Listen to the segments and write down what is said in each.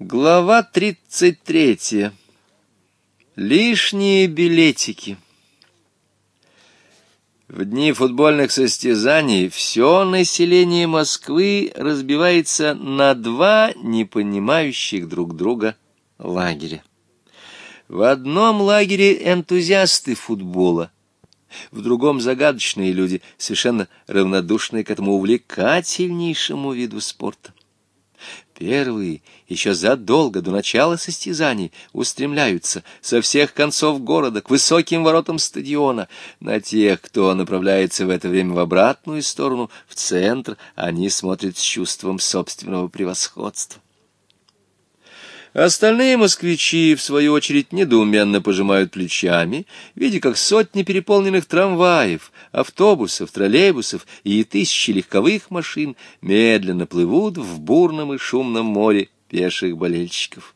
Глава 33. Лишние билетики. В дни футбольных состязаний все население Москвы разбивается на два непонимающих друг друга лагеря. В одном лагере энтузиасты футбола, в другом загадочные люди, совершенно равнодушные к этому увлекательнейшему виду спорта. Первые, еще задолго до начала состязаний, устремляются со всех концов города к высоким воротам стадиона. На тех, кто направляется в это время в обратную сторону, в центр, они смотрят с чувством собственного превосходства. Остальные москвичи, в свою очередь, недоуменно пожимают плечами, видя, как сотни переполненных трамваев, автобусов, троллейбусов и тысячи легковых машин медленно плывут в бурном и шумном море пеших болельщиков.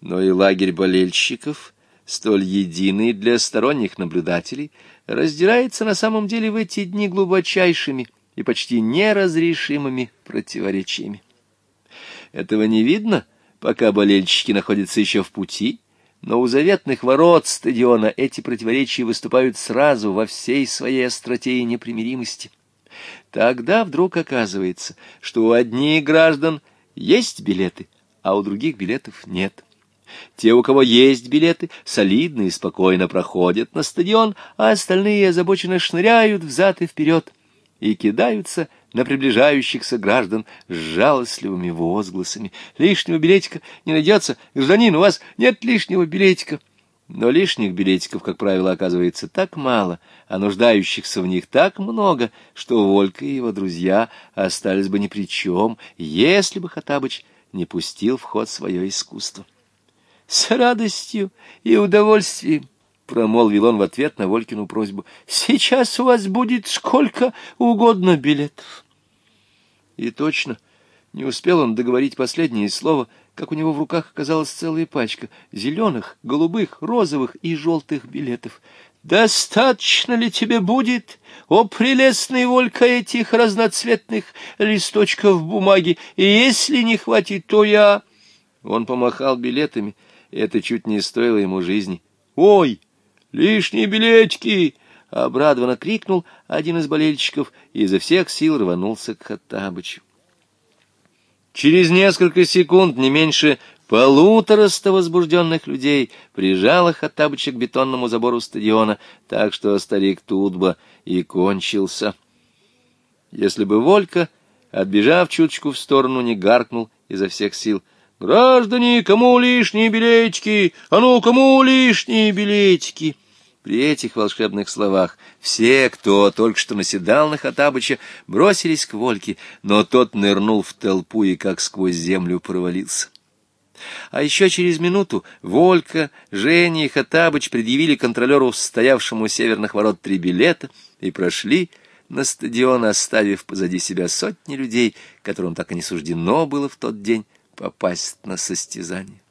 Но и лагерь болельщиков, столь единый для сторонних наблюдателей, раздирается на самом деле в эти дни глубочайшими и почти неразрешимыми противоречиями. Этого не видно — пока болельщики находятся еще в пути, но у заветных ворот стадиона эти противоречия выступают сразу во всей своей остроте и непримиримости. Тогда вдруг оказывается, что у одних граждан есть билеты, а у других билетов нет. Те, у кого есть билеты, солидно и спокойно проходят на стадион, а остальные озабоченно шныряют взад и вперед и кидаются на приближающихся граждан с жалостливыми возгласами. «Лишнего билетика не найдется! Гражданин, у вас нет лишнего билетика!» Но лишних билетиков, как правило, оказывается так мало, а нуждающихся в них так много, что Волька и его друзья остались бы ни при чем, если бы Хатабыч не пустил в ход свое искусство. С радостью и удовольствием — промолвил он в ответ на Волькину просьбу. — Сейчас у вас будет сколько угодно билетов. И точно, не успел он договорить последнее слово, как у него в руках оказалась целая пачка зеленых, голубых, розовых и желтых билетов. «Достаточно ли тебе будет, о прелестный Волька, этих разноцветных листочков бумаги? И если не хватит, то я...» Он помахал билетами, это чуть не стоило ему жизни. «Ой!» лишние билетики!» — обрадованно крикнул один из болельщиков и изо всех сил рванулся к Хаттабычу. Через несколько секунд не меньше полутораста возбужденных людей прижало Хаттабыча к бетонному забору стадиона, так что старик Тутба и кончился. Если бы Волька, отбежав чуточку в сторону, не гаркнул изо всех сил — «Граждане, кому лишние билетики? А ну, кому лишние билетики?» При этих волшебных словах все, кто только что наседал на Хатабыча, бросились к Вольке, но тот нырнул в толпу и как сквозь землю провалился. А еще через минуту Волька, Женя и Хатабыч предъявили контролеру, стоявшему у северных ворот, три билета и прошли на стадион, оставив позади себя сотни людей, которым так и не суждено было в тот день попасть на состязание.